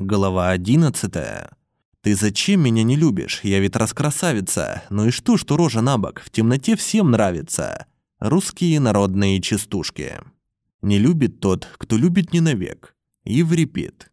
Глава 11. Ты зачем меня не любишь? Я ведь раскрасавица. Ну и что, что рожа на бок? В темноте всем нравится. Русские народные частушки. Не любит тот, кто любит не навек. Еврипид.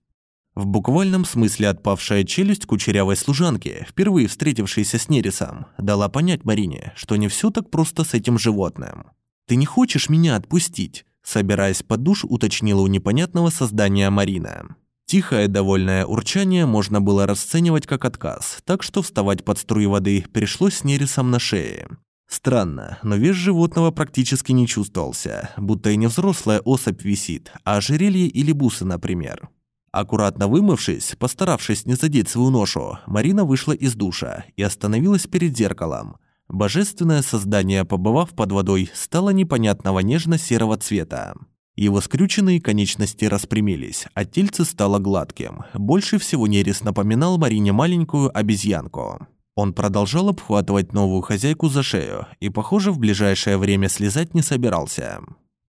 В буквальном смысле отпавшая челюсть кучерявой служанки, впервые встретившейся с Нерисом, дала понять Марине, что не все так просто с этим животным. «Ты не хочешь меня отпустить?» Собираясь под душ, уточнила у непонятного создания Марина. Тихое довольное урчание можно было расценивать как отказ, так что вставать под струи воды пришлось с нересом на шее. Странно, но вес животного практически не чувствовался, будто и не взрослая особь висит, а ожерелье или бусы, например. Аккуратно вымывшись, постаравшись не задеть свою ношу, Марина вышла из душа и остановилась перед зеркалом. Божественное создание, побывав под водой, стало непонятного нежно-серого цвета. Его скрюченные конечности распрямились, а тельце стало гладким. Больше всего Нерис напоминал Марине маленькую обезьянку. Он продолжал обхватывать новую хозяйку за шею и, похоже, в ближайшее время слезать не собирался.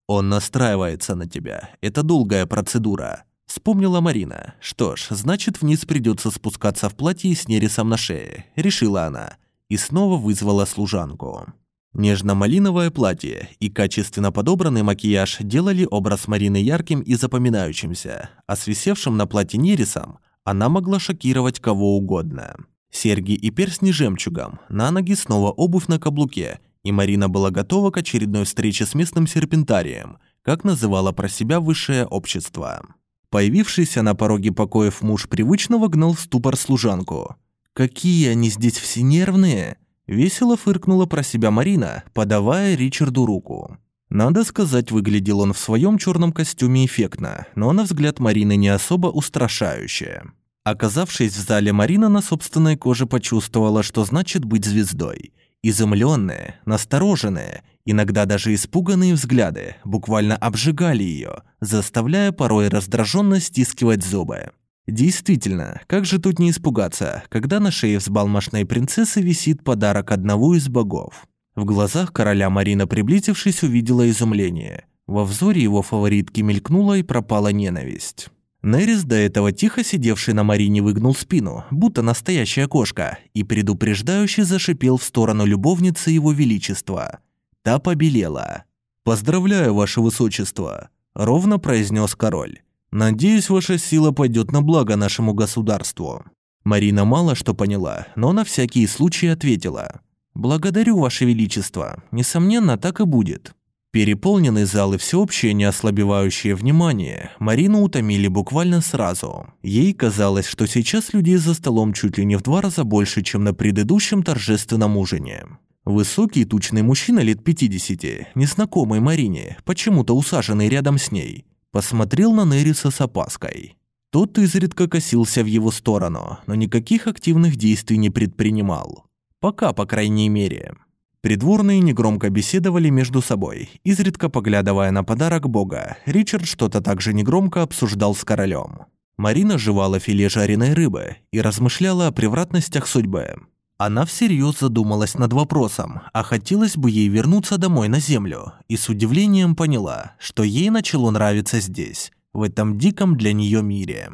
«Он настраивается на тебя. Это долгая процедура», — вспомнила Марина. «Что ж, значит, вниз придется спускаться в платье с Нерисом на шее», — решила она. И снова вызвала служанку. Нежно-малиновое платье и качественно подобранный макияж делали образ Марины ярким и запоминающимся, а с висевшим на платье нерисом она могла шокировать кого угодно. Серьги и перстни жемчугом, на ноги снова обувь на каблуке, и Марина была готова к очередной встрече с местным серпентарием, как называла про себя высшее общество. Появившийся на пороге покоев муж привычного гнал в ступор служанку. «Какие они здесь все нервные!» Весело фыркнула про себя Марина, подавая Ричарду руку. Надо сказать, выглядел он в своем черном костюме эффектно, но на взгляд Марины не особо устрашающе. Оказавшись в зале, Марина на собственной коже почувствовала, что значит быть звездой. Изумленные, настороженные, иногда даже испуганные взгляды буквально обжигали ее, заставляя порой раздраженно стискивать зубы. Действительно, как же тут не испугаться, когда на шее взбалмошной принцессы висит подарок одного из богов. В глазах короля Марина, приблизившись, увидела изумление. Во взоре его фаворитки мелькнула и пропала ненависть. Нерис, до этого тихо сидевший на Марине, выгнул спину, будто настоящая кошка, и предупреждающе зашипел в сторону любовницы его величества. Та побелела. «Поздравляю, ваше высочество», — ровно произнес король. Надеюсь, ваша сила пойдет на благо нашему государству». Марина мало что поняла, но на всякий случай ответила. «Благодарю, Ваше Величество. Несомненно, так и будет». Переполненный зал и всеобщее неослабевающее внимание Марину утомили буквально сразу. Ей казалось, что сейчас людей за столом чуть ли не в два раза больше, чем на предыдущем торжественном ужине. Высокий тучный мужчина лет 50, незнакомый Марине, почему-то усаженный рядом с ней, Посмотрел на Нериса с опаской. Тот изредка косился в его сторону, но никаких активных действий не предпринимал. Пока, по крайней мере. Придворные негромко беседовали между собой, изредка поглядывая на подарок бога. Ричард что-то также негромко обсуждал с королем. Марина жевала филе жареной рыбы и размышляла о превратностях судьбы. Она всерьез задумалась над вопросом, а хотелось бы ей вернуться домой на землю, и с удивлением поняла, что ей начало нравиться здесь, в этом диком для нее мире.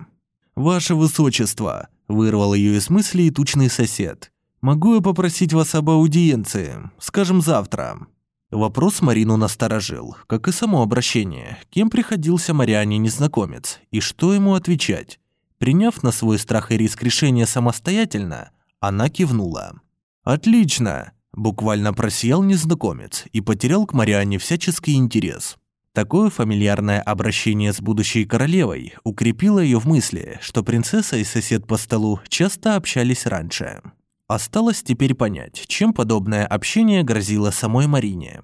«Ваше Высочество!» – вырвал ее из мыслей тучный сосед. «Могу я попросить вас об аудиенции? Скажем, завтра?» Вопрос Марину насторожил, как и само обращение. Кем приходился Мариане незнакомец, и что ему отвечать? Приняв на свой страх и риск решение самостоятельно – она кивнула. «Отлично!» – буквально просиял незнакомец и потерял к Марианне всяческий интерес. Такое фамильярное обращение с будущей королевой укрепило ее в мысли, что принцесса и сосед по столу часто общались раньше. Осталось теперь понять, чем подобное общение грозило самой Марине.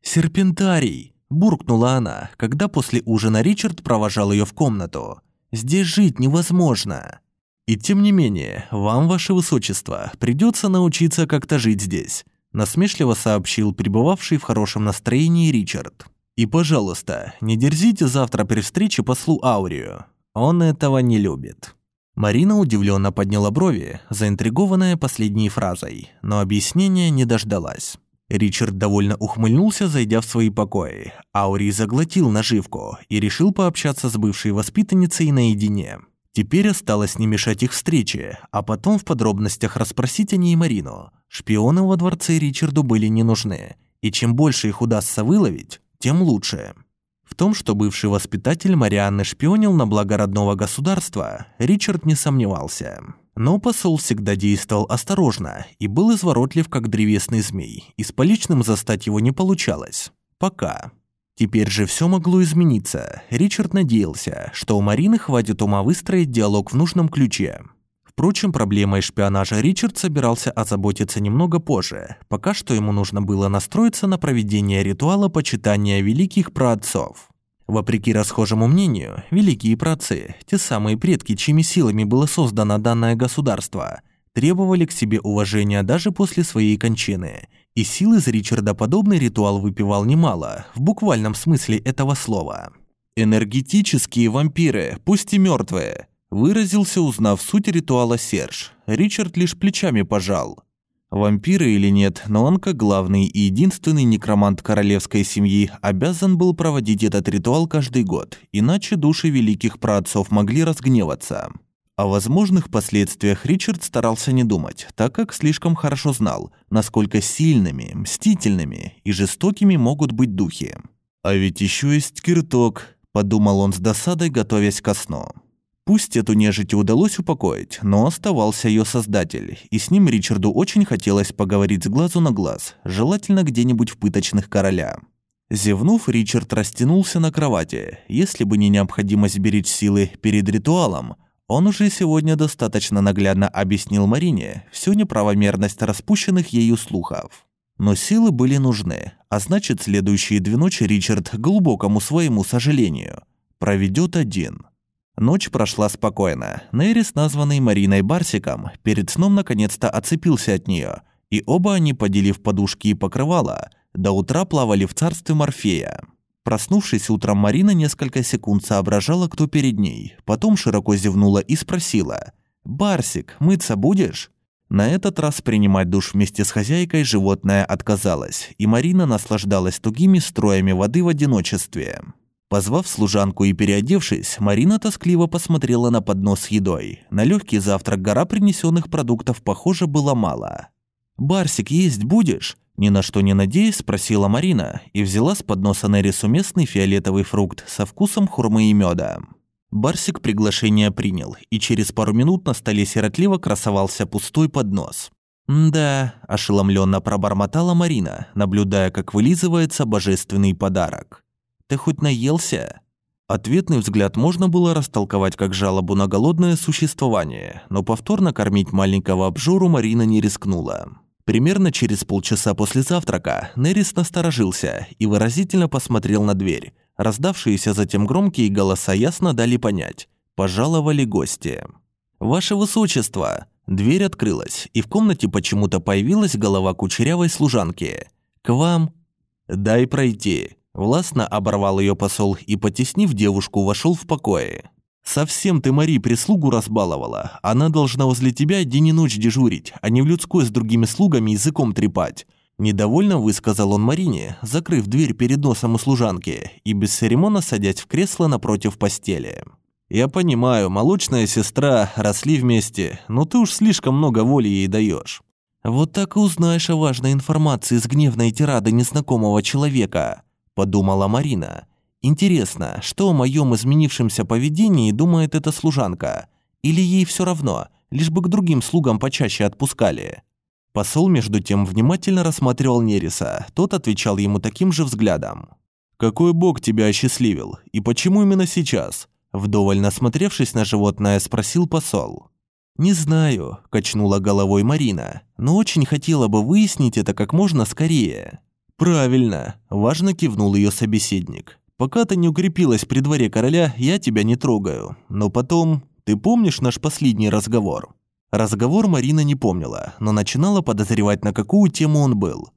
«Серпентарий!» – буркнула она, когда после ужина Ричард провожал ее в комнату. «Здесь жить невозможно!» И тем не менее, вам, ваше высочество, придется научиться как-то жить здесь, насмешливо сообщил пребывавший в хорошем настроении Ричард. И, пожалуйста, не дерзите завтра при встрече послу Аурию. Он этого не любит. Марина удивленно подняла брови, заинтригованная последней фразой, но объяснения не дождалась. Ричард довольно ухмыльнулся, зайдя в свои покои. Аурий заглотил наживку и решил пообщаться с бывшей воспитанницей наедине. Теперь осталось не мешать их встрече, а потом в подробностях расспросить о ней Марину. Шпионы во дворце Ричарду были не нужны, и чем больше их удастся выловить, тем лучше. В том, что бывший воспитатель Марианны шпионил на благо родного государства, Ричард не сомневался. Но посол всегда действовал осторожно и был изворотлив, как древесный змей, и с поличным застать его не получалось. Пока. Теперь же все могло измениться. Ричард надеялся, что у Марины хватит ума выстроить диалог в нужном ключе. Впрочем, проблемой шпионажа Ричард собирался озаботиться немного позже. Пока что ему нужно было настроиться на проведение ритуала почитания великих праотцов. Вопреки расхожему мнению, великие праотцы, те самые предки, чьими силами было создано данное государство, требовали к себе уважения даже после своей кончины – и сил из Ричарда подобный ритуал выпивал немало, в буквальном смысле этого слова. «Энергетические вампиры, пусть и мертвые», выразился, узнав суть ритуала Серж. Ричард лишь плечами пожал. Вампиры или нет, но он, как главный и единственный некромант королевской семьи, обязан был проводить этот ритуал каждый год, иначе души великих праотцов могли разгневаться. О возможных последствиях Ричард старался не думать, так как слишком хорошо знал, насколько сильными, мстительными и жестокими могут быть духи. «А ведь еще есть кирток», – подумал он с досадой, готовясь ко сну. Пусть эту нежить удалось упокоить, но оставался ее создатель, и с ним Ричарду очень хотелось поговорить с глазу на глаз, желательно где-нибудь в пыточных короля. Зевнув, Ричард растянулся на кровати. Если бы не необходимость беречь силы перед ритуалом, он уже сегодня достаточно наглядно объяснил Марине всю неправомерность распущенных ею слухов. Но силы были нужны, а значит, следующие две ночи Ричард, к глубокому своему сожалению, проведет один. Ночь прошла спокойно. Нейрис, названный Мариной Барсиком, перед сном наконец-то отцепился от нее, и оба они, поделив подушки и покрывала, до утра плавали в царстве Морфея. Проснувшись утром, Марина несколько секунд соображала, кто перед ней. Потом широко зевнула и спросила. «Барсик, мыться будешь?» На этот раз принимать душ вместе с хозяйкой животное отказалось, и Марина наслаждалась тугими строями воды в одиночестве. Позвав служанку и переодевшись, Марина тоскливо посмотрела на поднос с едой. На легкий завтрак гора принесенных продуктов, похоже, было мало. «Барсик, есть будешь?» Ни на что не надеясь, спросила Марина и взяла с подноса Нерису местный фиолетовый фрукт со вкусом хурмы и меда. Барсик приглашение принял, и через пару минут на столе сиротливо красовался пустой поднос. «Да», – ошеломленно пробормотала Марина, наблюдая, как вылизывается божественный подарок. «Ты хоть наелся?» Ответный взгляд можно было растолковать как жалобу на голодное существование, но повторно кормить маленького обжору Марина не рискнула. Примерно через полчаса после завтрака Нерис насторожился и выразительно посмотрел на дверь. Раздавшиеся затем громкие голоса ясно дали понять. Пожаловали гости. «Ваше Высочество!» Дверь открылась, и в комнате почему-то появилась голова кучерявой служанки. «К вам?» «Дай пройти!» Властно оборвал ее посол и, потеснив девушку, вошел в покое. «Совсем ты, Мари, прислугу разбаловала. Она должна возле тебя день и ночь дежурить, а не в людской с другими слугами языком трепать». Недовольно высказал он Марине, закрыв дверь перед носом у служанки и без церемона садясь в кресло напротив постели. «Я понимаю, молочная сестра, росли вместе, но ты уж слишком много воли ей даешь. «Вот так и узнаешь о важной информации с гневной тирады незнакомого человека», – подумала Марина Интересно, что о моем изменившемся поведении думает эта служанка? Или ей все равно, лишь бы к другим слугам почаще отпускали? Посол, между тем, внимательно рассматривал Нериса. Тот отвечал ему таким же взглядом. «Какой бог тебя осчастливил? И почему именно сейчас?» Вдоволь насмотревшись на животное, спросил посол. «Не знаю», – качнула головой Марина, «но очень хотела бы выяснить это как можно скорее». «Правильно», – важно кивнул ее собеседник. Пока ты не укрепилась при дворе короля, я тебя не трогаю. Но потом... Ты помнишь наш последний разговор?» Разговор Марина не помнила, но начинала подозревать, на какую тему он был.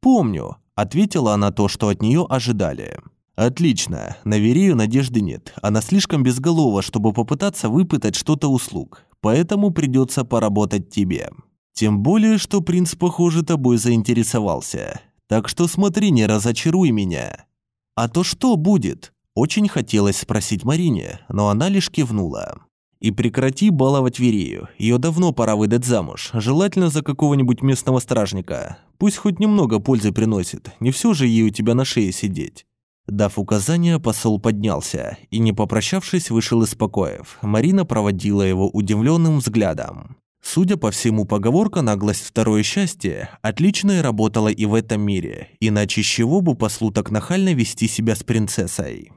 «Помню», – ответила она то, что от нее ожидали. «Отлично. На Верею надежды нет. Она слишком безголова, чтобы попытаться выпытать что-то услуг. Поэтому придется поработать тебе. Тем более, что принц, похоже, тобой заинтересовался. Так что смотри, не разочаруй меня». «А то что будет?» Очень хотелось спросить Марине, но она лишь кивнула. И прекрати баловать Верею. Ее давно пора выдать замуж, желательно за какого-нибудь местного стражника. Пусть хоть немного пользы приносит, не все же ей у тебя на шее сидеть. Дав указание, посол поднялся и, не попрощавшись, вышел из покоев. Марина проводила его удивленным взглядом. Судя по всему, поговорка «наглость – второе счастье» отлично работала и в этом мире, иначе чего бы послу так нахально вести себя с принцессой.